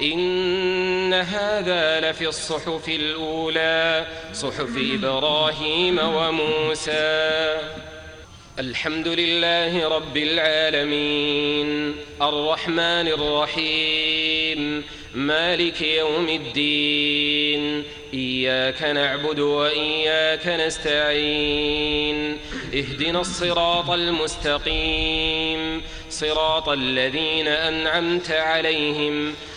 إن هذا لفي الصحف الأولى صحف إبراهيم وموسى. الحمد لله رب العالمين الرحمن الرحيم مالك يوم الدين إياك نعبد وإياك نستعين اهدنا الصراط المستقيم صراط الذين أنعمت عليهم